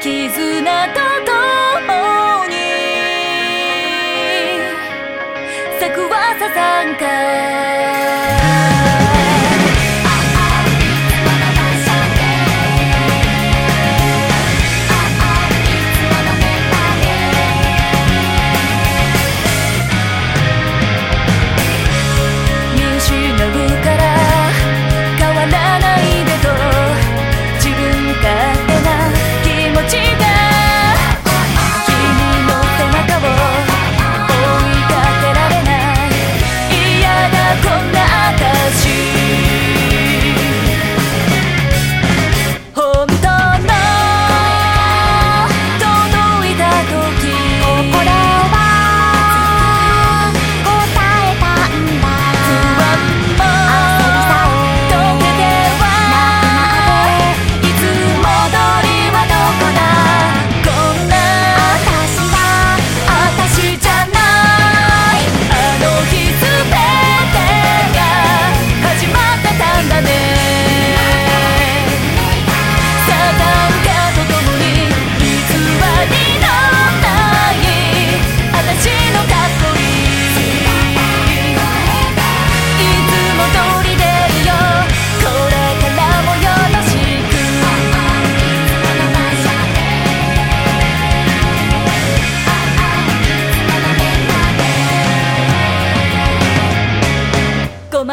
絆と共に咲くはささんか。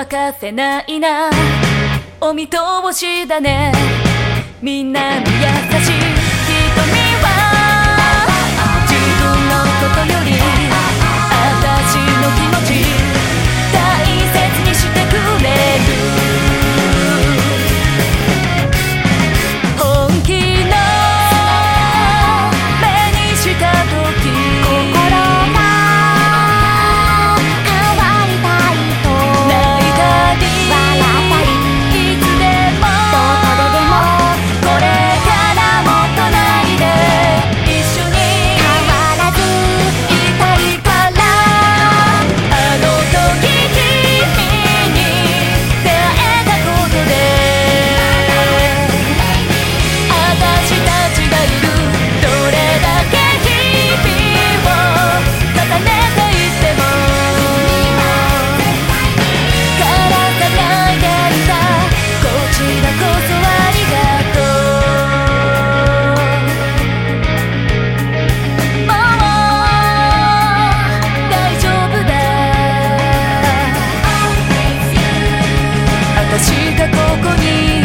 欠かせないな。お見通しだね。みんなに優しい。ここに